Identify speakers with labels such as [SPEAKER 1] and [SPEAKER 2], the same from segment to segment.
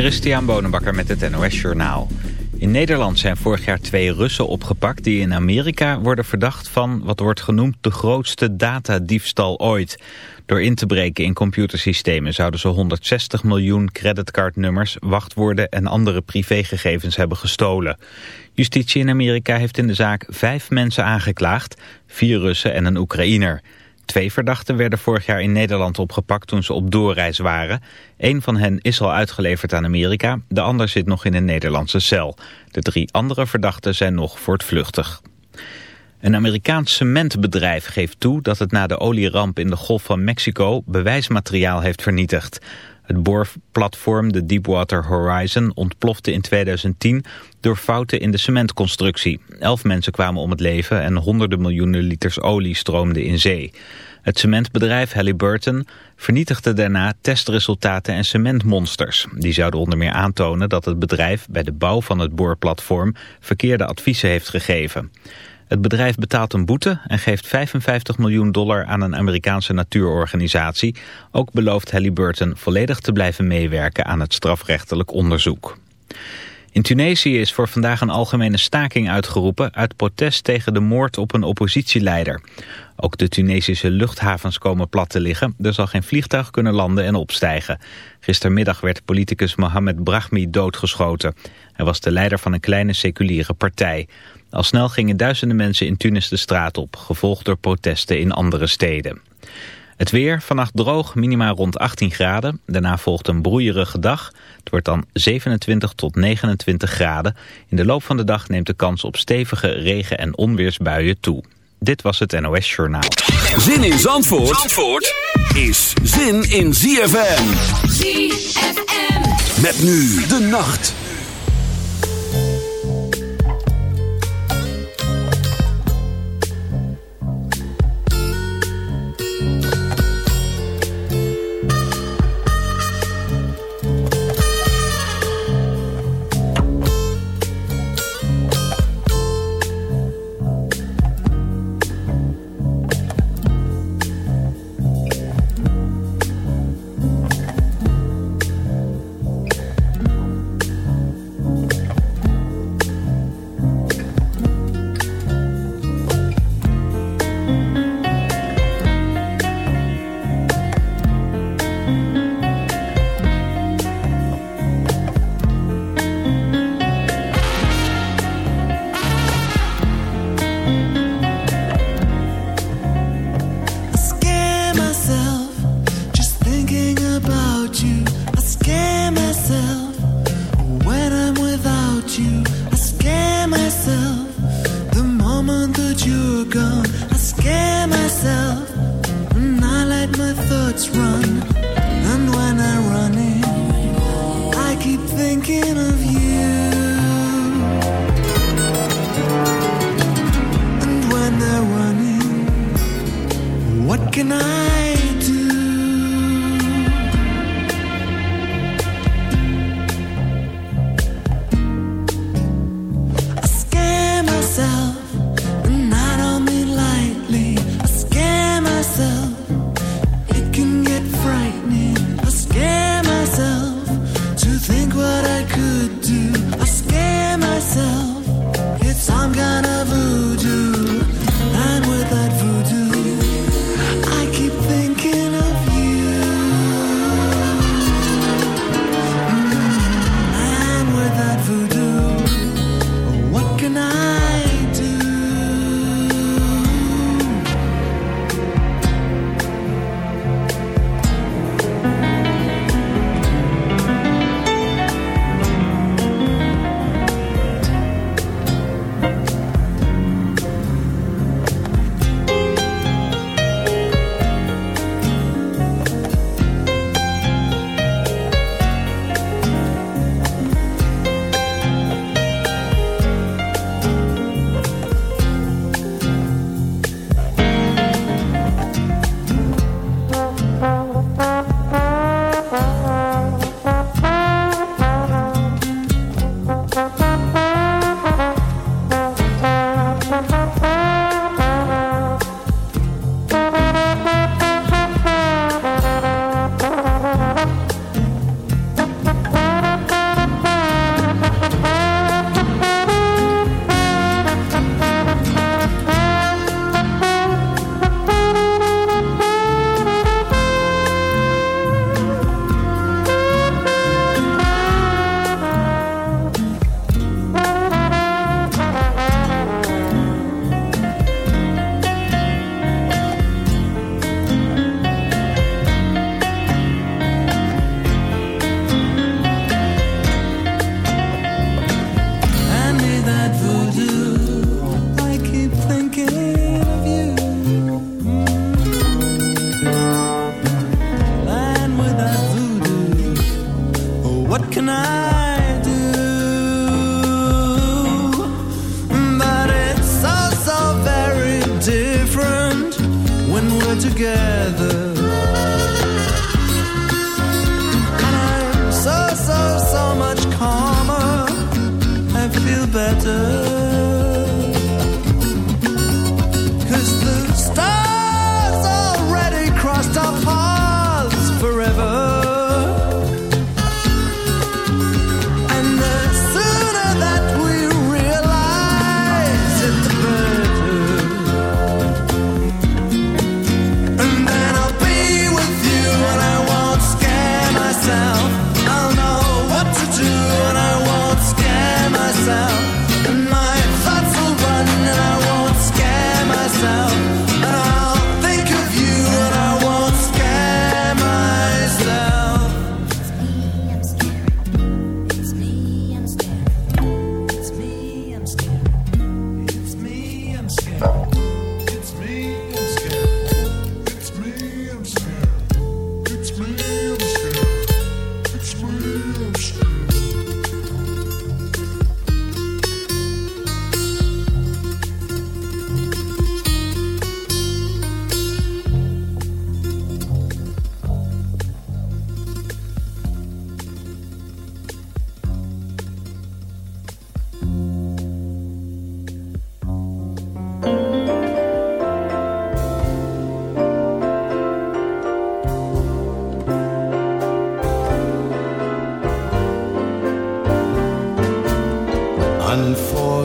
[SPEAKER 1] Christian Bonenbakker met het NOS Journaal. In Nederland zijn vorig jaar twee Russen opgepakt die in Amerika worden verdacht van wat wordt genoemd de grootste datadiefstal ooit. Door in te breken in computersystemen zouden ze 160 miljoen creditcardnummers, wachtwoorden en andere privégegevens hebben gestolen. Justitie in Amerika heeft in de zaak vijf mensen aangeklaagd, vier Russen en een Oekraïner. Twee verdachten werden vorig jaar in Nederland opgepakt toen ze op doorreis waren. Eén van hen is al uitgeleverd aan Amerika, de ander zit nog in een Nederlandse cel. De drie andere verdachten zijn nog voortvluchtig. Een Amerikaans cementbedrijf geeft toe dat het na de olieramp in de Golf van Mexico bewijsmateriaal heeft vernietigd. Het boorplatform de Deepwater Horizon ontplofte in 2010 door fouten in de cementconstructie. Elf mensen kwamen om het leven en honderden miljoenen liters olie stroomden in zee. Het cementbedrijf Halliburton vernietigde daarna testresultaten en cementmonsters. Die zouden onder meer aantonen dat het bedrijf bij de bouw van het boorplatform verkeerde adviezen heeft gegeven. Het bedrijf betaalt een boete en geeft 55 miljoen dollar aan een Amerikaanse natuurorganisatie. Ook belooft Halliburton volledig te blijven meewerken aan het strafrechtelijk onderzoek. In Tunesië is voor vandaag een algemene staking uitgeroepen uit protest tegen de moord op een oppositieleider. Ook de Tunesische luchthavens komen plat te liggen. Er zal geen vliegtuig kunnen landen en opstijgen. Gistermiddag werd politicus Mohamed Brahmi doodgeschoten. Hij was de leider van een kleine seculiere partij. Al snel gingen duizenden mensen in Tunis de straat op, gevolgd door protesten in andere steden. Het weer, vannacht droog, minima rond 18 graden. Daarna volgt een broeierige dag. Het wordt dan 27 tot 29 graden. In de loop van de dag neemt de kans op stevige regen- en onweersbuien toe. Dit was het NOS Journaal.
[SPEAKER 2] Zin in Zandvoort, Zandvoort is zin in ZFM.
[SPEAKER 3] ZFM.
[SPEAKER 2] Met nu de nacht.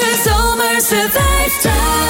[SPEAKER 4] de zomer
[SPEAKER 5] ze.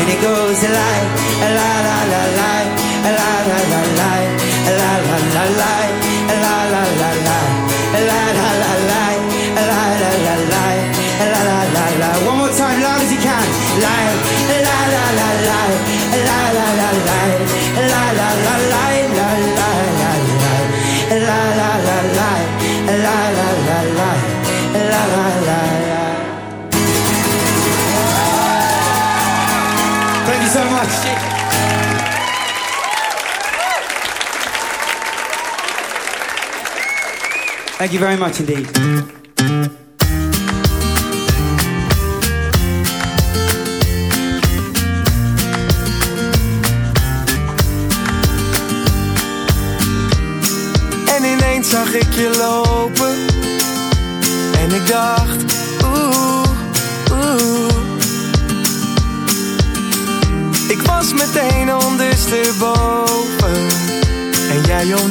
[SPEAKER 6] And it goes a lie, a la la la la, a la la la la, a la la la la, a la la la la, a la la la la, a la la la la, a la la la la. One more time, loud as you can. Lie, Thank you very much indeed.
[SPEAKER 3] En ineens zag ik je lopen. En ik dacht Oeh, oeh. Ik was meteen ondersteboven. En jij om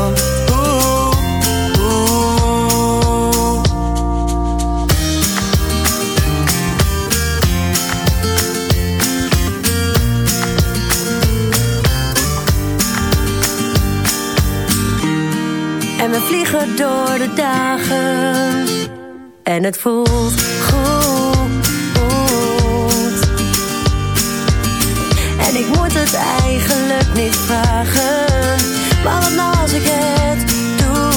[SPEAKER 7] vliegen door de dagen. En het voelt goed. En ik moet het eigenlijk niet vragen. Maar wat nou als ik het doe,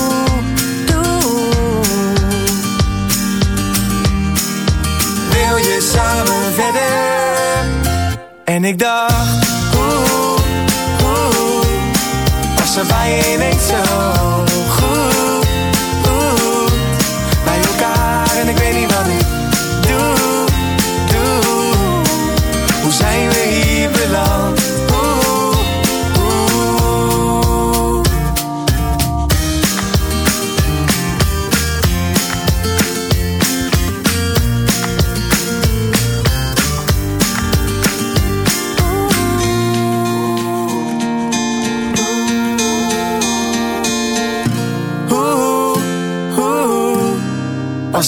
[SPEAKER 7] doe.
[SPEAKER 3] Wil je samen verder? En ik dacht, hoe, hoe, als er bij je niet zo?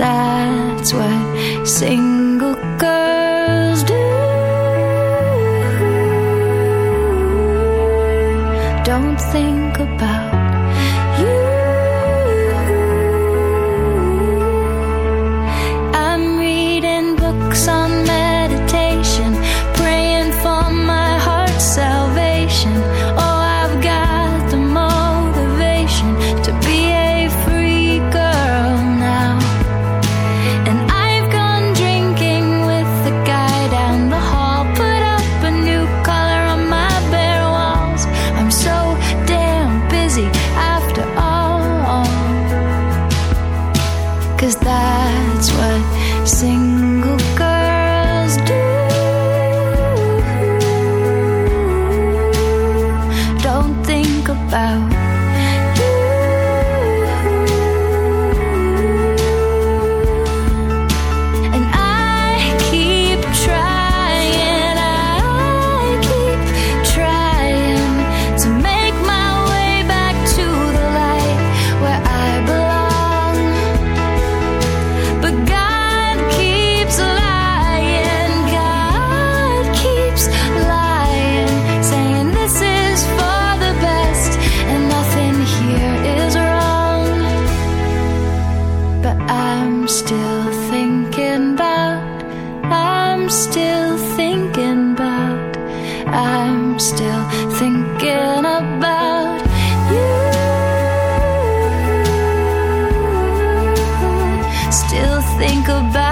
[SPEAKER 8] That's why sing think about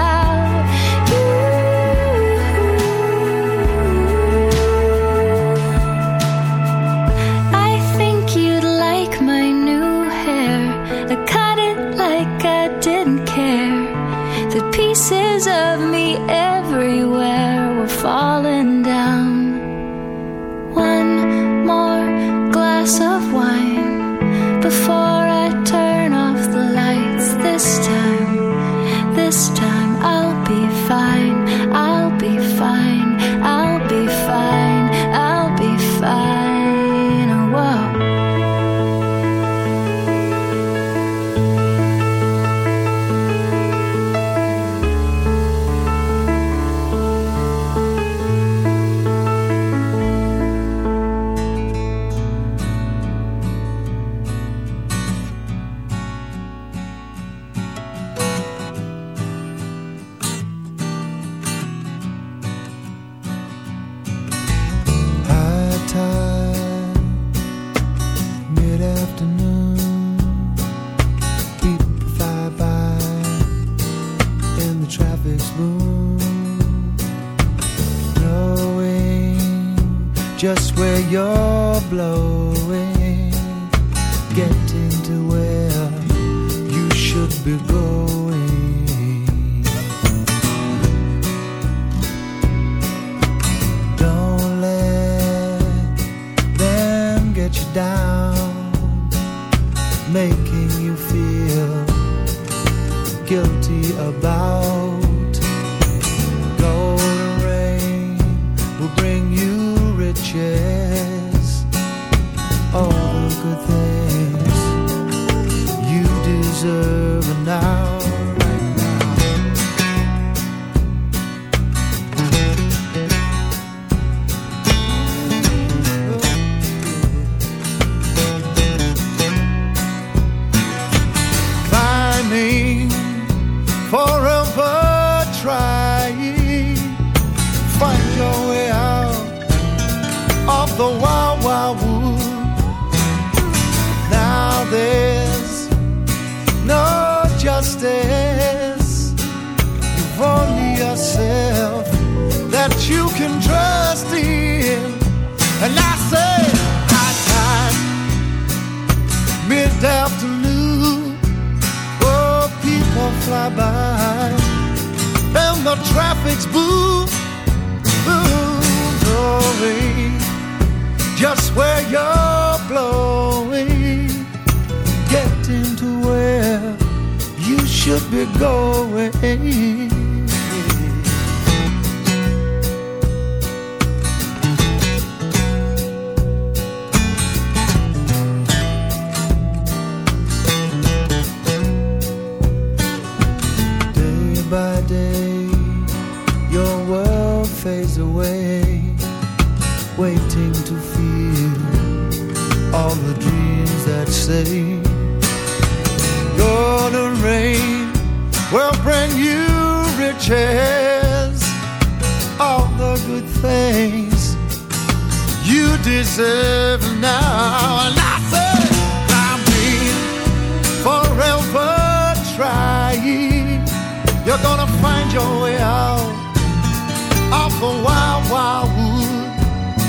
[SPEAKER 8] for
[SPEAKER 9] Wild Wild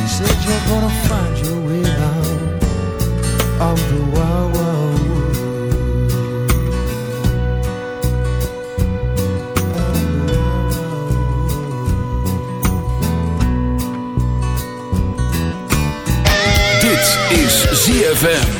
[SPEAKER 9] Said you're gonna find your way out of the Wild Wild Wood.
[SPEAKER 2] Dit is ZFM.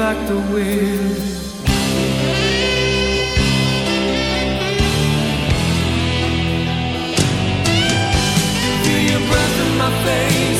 [SPEAKER 10] Like the wind. Feel your breath in my face.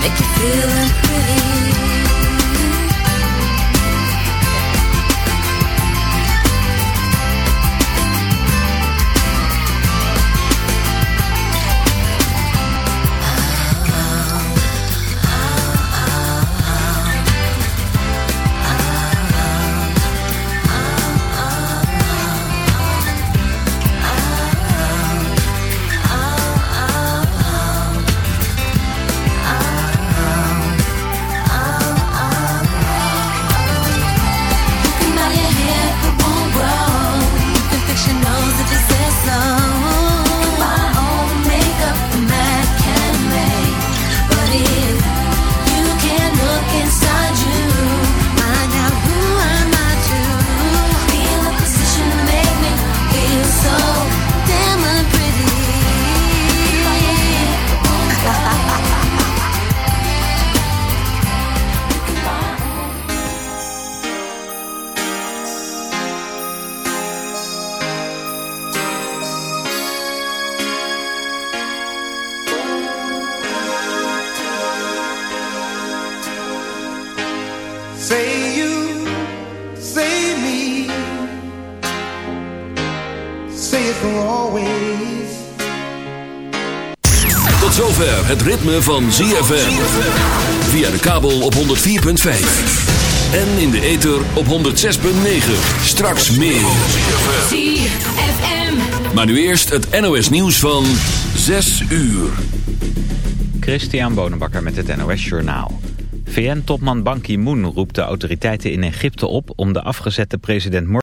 [SPEAKER 4] make you feel
[SPEAKER 5] pretty. Ritme van ZFM. Via de kabel op 104.5. En in de ether op 106.9. Straks meer.
[SPEAKER 11] ZFM.
[SPEAKER 5] Maar nu eerst het NOS nieuws van 6 uur.
[SPEAKER 1] Christian Bonenbakker met het NOS Journaal. VN-topman Ban Ki-moon roept de autoriteiten in Egypte op om de afgezette president